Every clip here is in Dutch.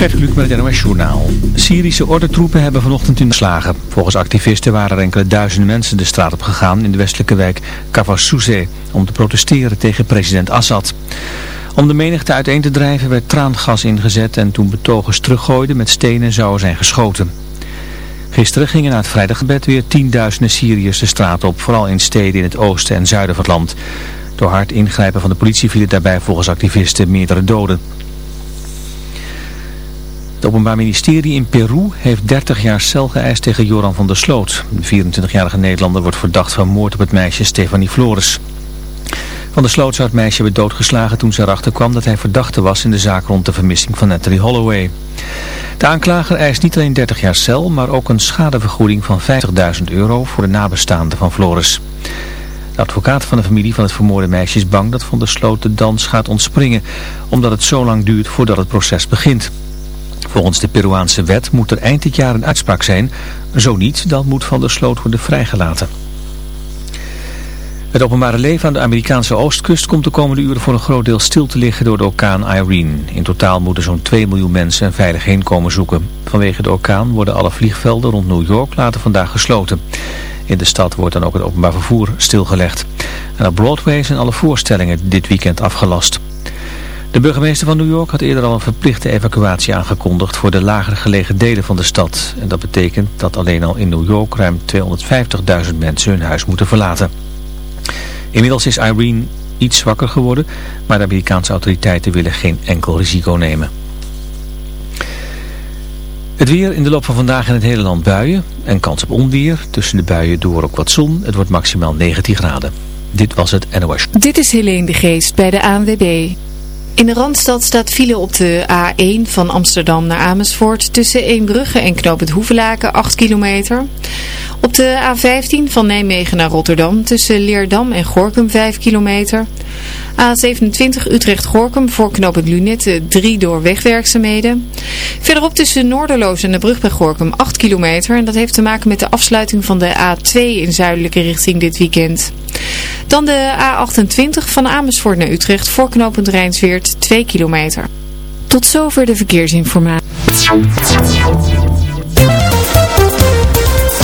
Gert Kluk met het NOS Journaal. Syrische ordentroepen hebben vanochtend in slagen. Volgens activisten waren er enkele duizenden mensen de straat op gegaan in de westelijke wijk Kafassouzeh om te protesteren tegen president Assad. Om de menigte uiteen te drijven werd traangas ingezet en toen betogers teruggooiden met stenen zouden zijn geschoten. Gisteren gingen na het vrijdaggebed weer tienduizenden Syriërs de straat op, vooral in steden in het oosten en zuiden van het land. Door hard ingrijpen van de politie vielen daarbij volgens activisten meerdere doden. Het Openbaar Ministerie in Peru heeft 30 jaar cel geëist tegen Joran van der Sloot. De 24-jarige Nederlander wordt verdacht van moord op het meisje Stefanie Flores. Van der Sloot zou het meisje hebben doodgeslagen toen ze erachter kwam dat hij verdachte was in de zaak rond de vermissing van Natalie Holloway. De aanklager eist niet alleen 30 jaar cel, maar ook een schadevergoeding van 50.000 euro voor de nabestaanden van Flores. De advocaat van de familie van het vermoorde meisje is bang dat Van der Sloot de dans gaat ontspringen, omdat het zo lang duurt voordat het proces begint. Volgens de Peruaanse wet moet er eind dit jaar een uitspraak zijn. Zo niet, dan moet Van der Sloot worden vrijgelaten. Het openbare leven aan de Amerikaanse oostkust komt de komende uren voor een groot deel stil te liggen door de orkaan Irene. In totaal moeten zo'n 2 miljoen mensen een veilig heenkomen zoeken. Vanwege de orkaan worden alle vliegvelden rond New York later vandaag gesloten. In de stad wordt dan ook het openbaar vervoer stilgelegd. En op Broadway zijn alle voorstellingen dit weekend afgelast. De burgemeester van New York had eerder al een verplichte evacuatie aangekondigd voor de lager gelegen delen van de stad. En dat betekent dat alleen al in New York ruim 250.000 mensen hun huis moeten verlaten. Inmiddels is Irene iets zwakker geworden, maar de Amerikaanse autoriteiten willen geen enkel risico nemen. Het weer in de loop van vandaag in het hele land buien en kans op onweer. Tussen de buien door ook wat zon. Het wordt maximaal 19 graden. Dit was het NOS. Dit is Helene de Geest bij de ANWB. In de Randstad staat file op de A1 van Amsterdam naar Amersfoort tussen Eembrugge en Knoop Hoevelaken 8 kilometer. Op de A15 van Nijmegen naar Rotterdam tussen Leerdam en Gorkum 5 kilometer. A27 Utrecht-Gorkum voor knooppunt Lunette 3 door wegwerkzaamheden. Verderop tussen Noorderloos en de brug bij Gorkum 8 kilometer. En dat heeft te maken met de afsluiting van de A2 in zuidelijke richting dit weekend. Dan de A28 van Amersfoort naar Utrecht voor knooppunt Rijnsweert 2 kilometer. Tot zover de verkeersinformatie.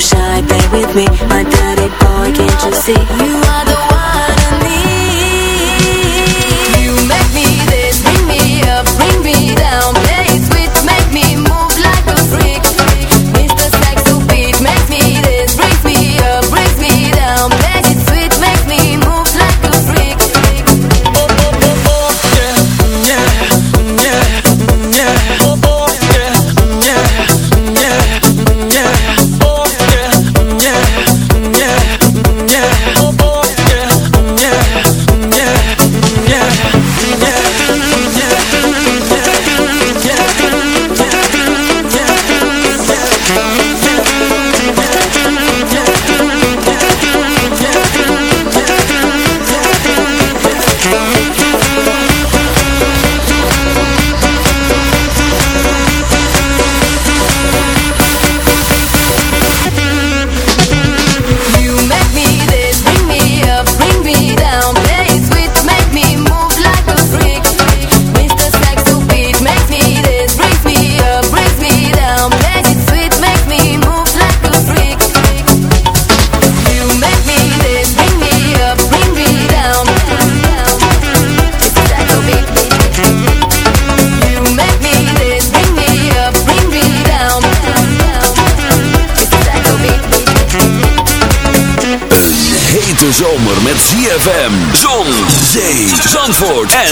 shy, play with me. My daddy boy, can't you see? You are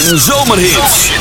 en Zomerhits.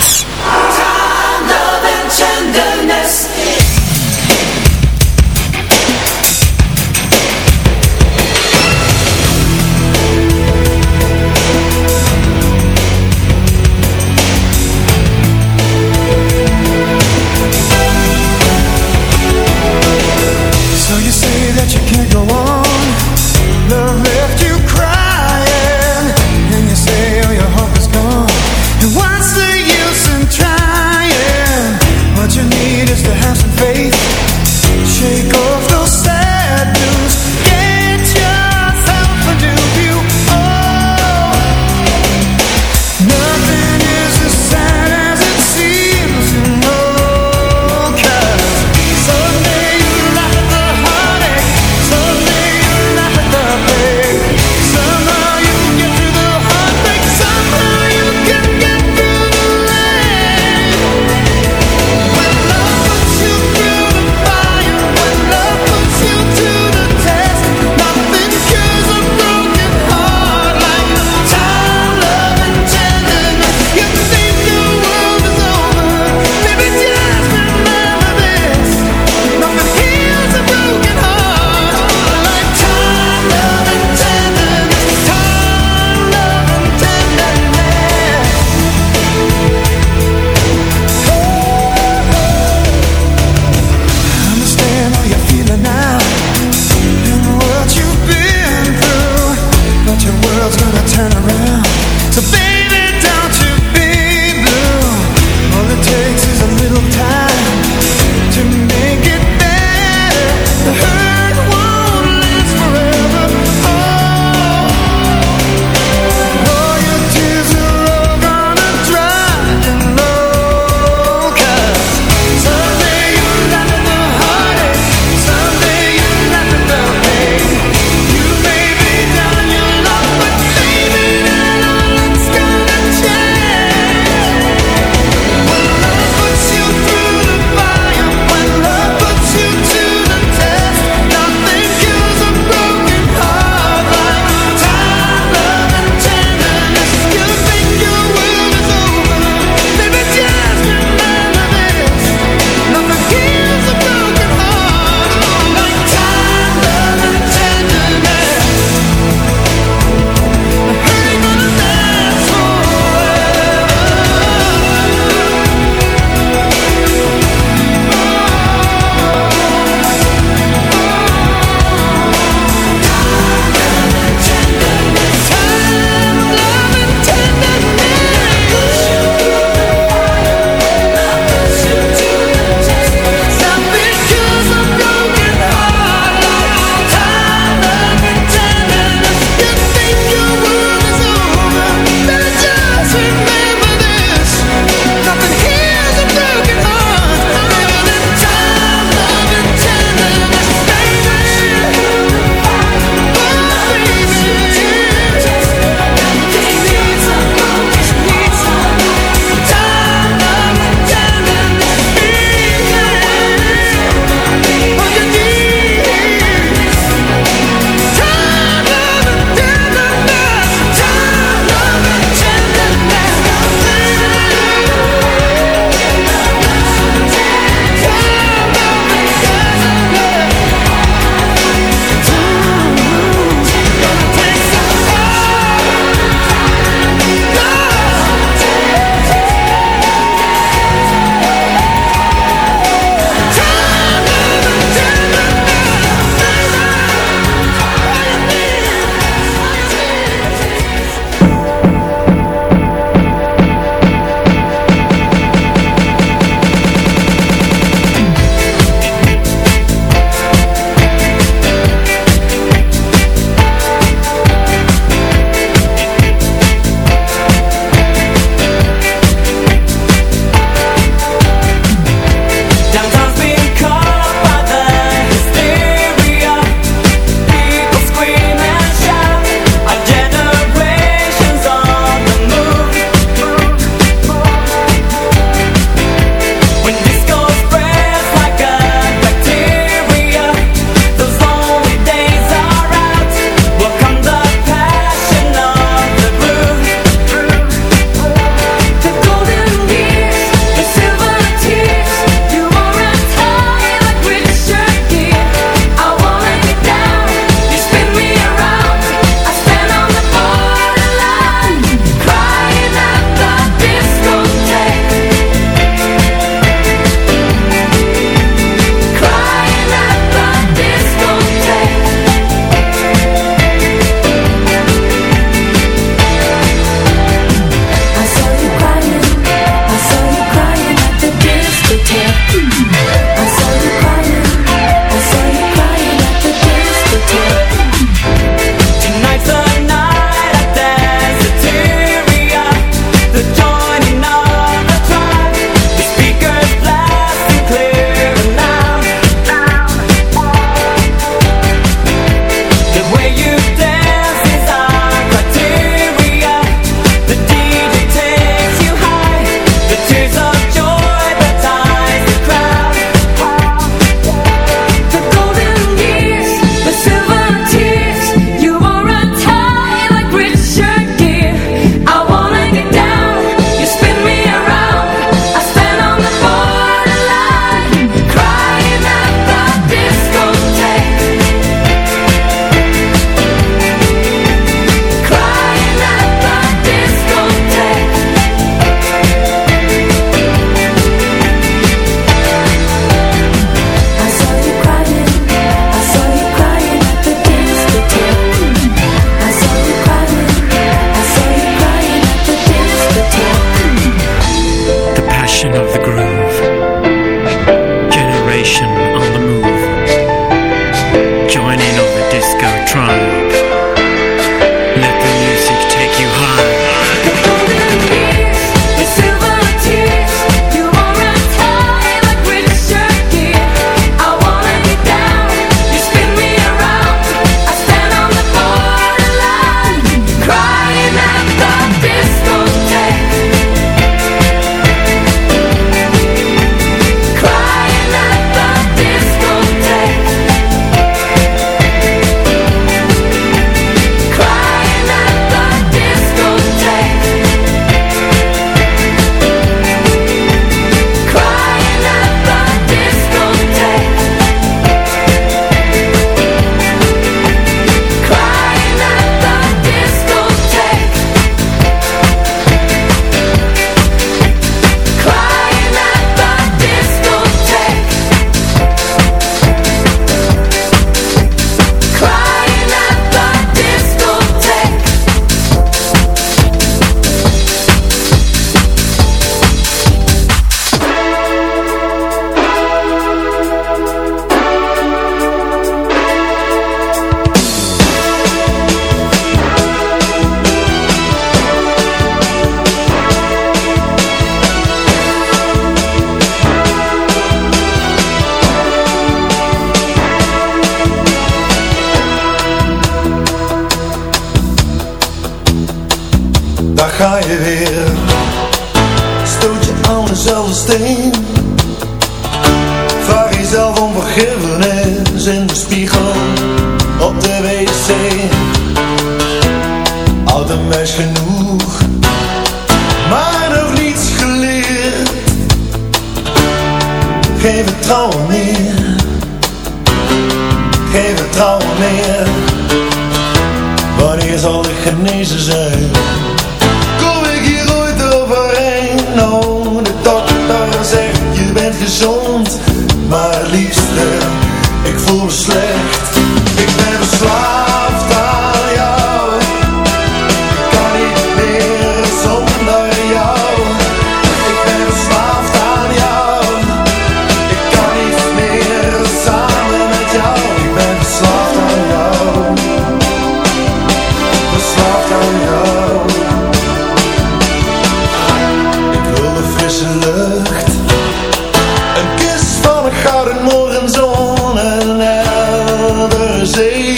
say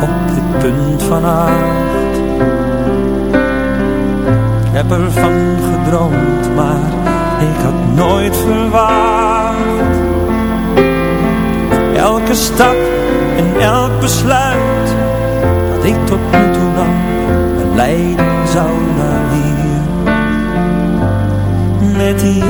op dit punt van aard. Ik heb ervan gedroomd, maar ik had nooit verwacht. Elke stap en elk besluit dat ik tot nu toe nam, me leiden zou naar hier. Met die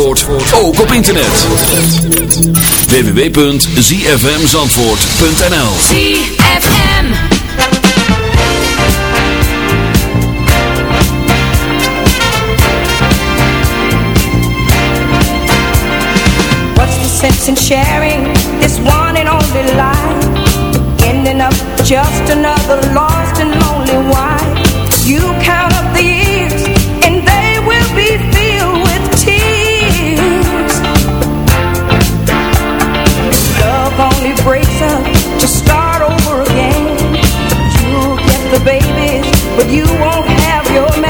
Zandvoort ook op internet. www.zfmzandvoort.nl ZFM What's the sense in sharing this one and only life? Ending up just another long babies, but you won't have your man.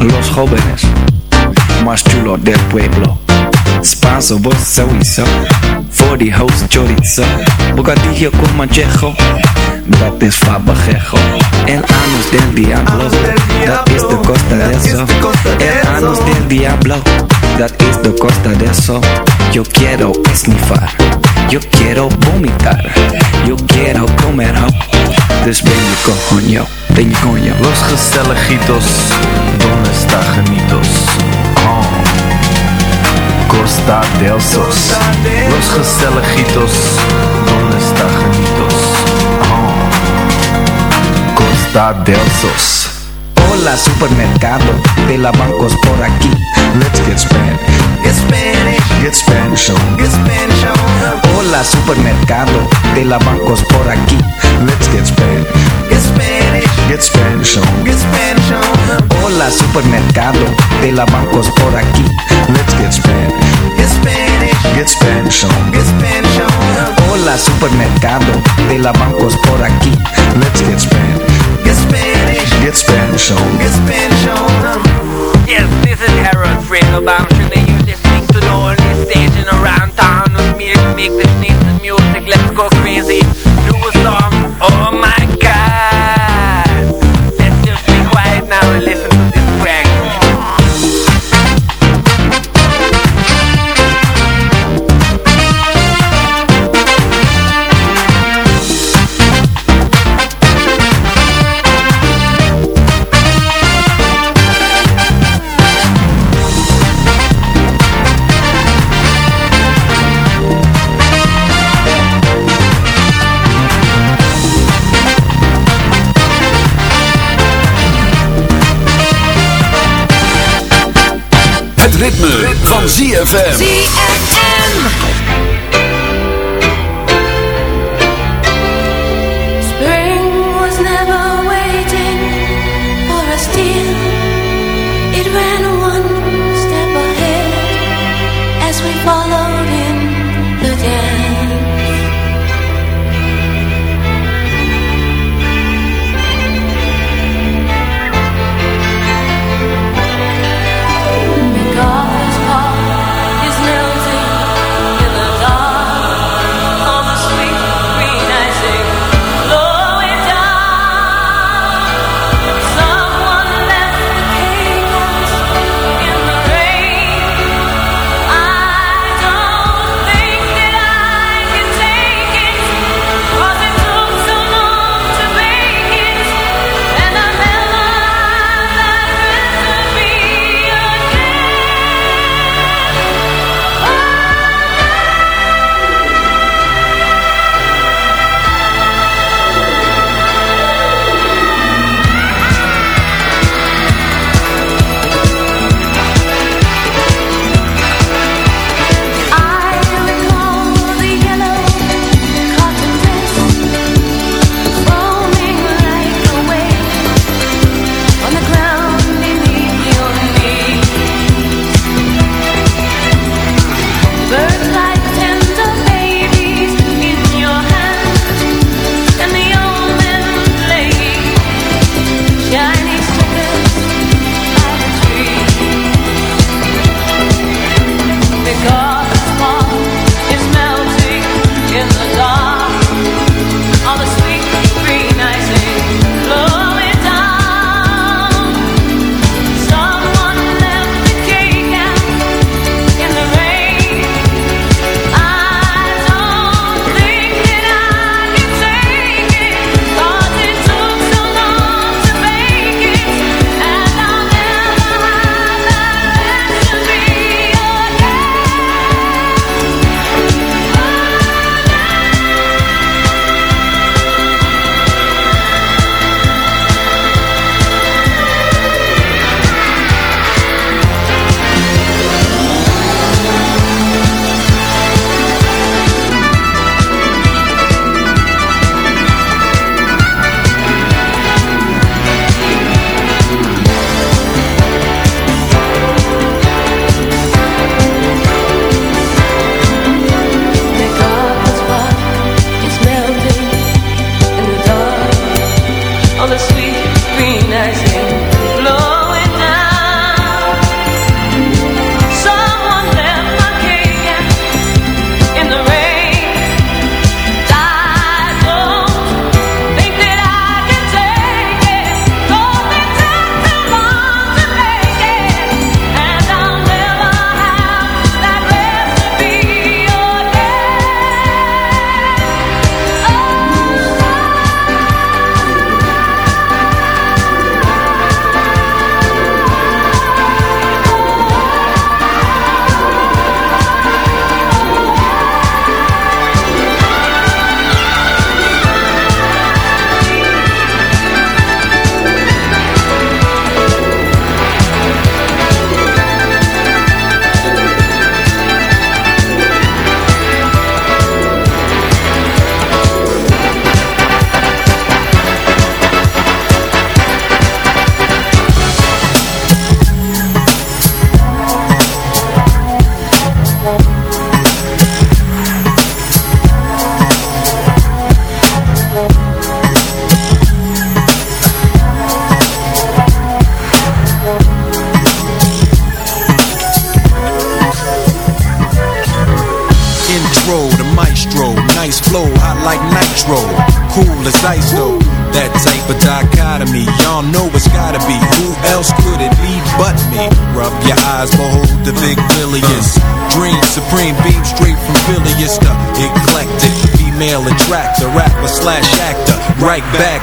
Los jóvenes más chulos del pueblo. Worst sowieso. Voor die host chorizo. Bocadillo con manchejo. Dat is fabajejo. El anus del diablo. Dat is de costa de eso. El anus del diablo. Dat is de costa de eso. Yo quiero esnifar. Yo quiero vomitar. Yo quiero comer ho. Dus ben je coño. Ben je coño. Los gezelligitos, donde está genitos? Oh. Costa del Sos. Los gezelligitos, donde está genitos? Oh. Costa del Sos. Hola supermercado, de la bancos por aquí. Let's get Spanish. Get Spanish. Get Spanish on. Get Spanish on. Hola supermercado, de la bancos por aquí. Let's get Spanish. Get Spanish. Get Spanish on. Get Spanish on. Hola supermercado, de la bancos por aquí. Let's get Spanish. Get Spanish. Get Spanish on. Get Spanish on. Hola supermercado, de la bancos por aquí. Let's get Spanish. Get Spanish. Get Spanish on. Get Spanish on. Yes, this is Harold Friedelbaum. Should they use listening to the only station around town with me to make this nice music? Let's go crazy. Do a song. Oh my ZFM.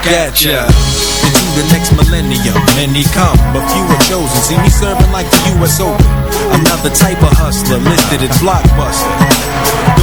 At ya. Into the next millennium, many come, but few are chosen. See me serving like the U.S. Open. Another type of hustler listed as blockbuster.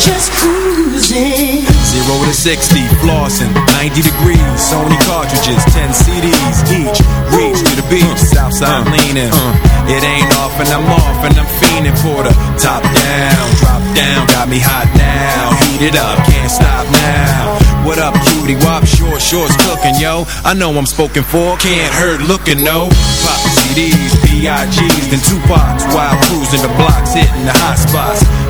Just cruising. Zero to 60, flossing, 90 degrees, Sony cartridges, 10 CDs each. Reach to the beach, Southside leaning. It ain't off and I'm off and I'm fiending for the top down, drop down, got me hot now. Heat it up, can't stop now. What up, cutie? Wop, short, shorts cooking, yo. I know I'm spoken for, can't hurt looking, no. Pop CDs, B.I.G's, then Tupac's while cruising the blocks, hitting the hot spots.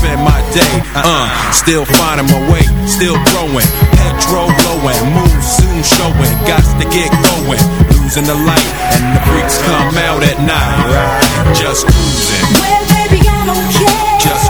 spend my day. Uh, still finding my way, still growing. Petrol blowing, moves soon showing. Got to get going. Losing the light, and the freaks come out at night. Just cruising, Well, baby, I don't care. just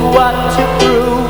what to prove.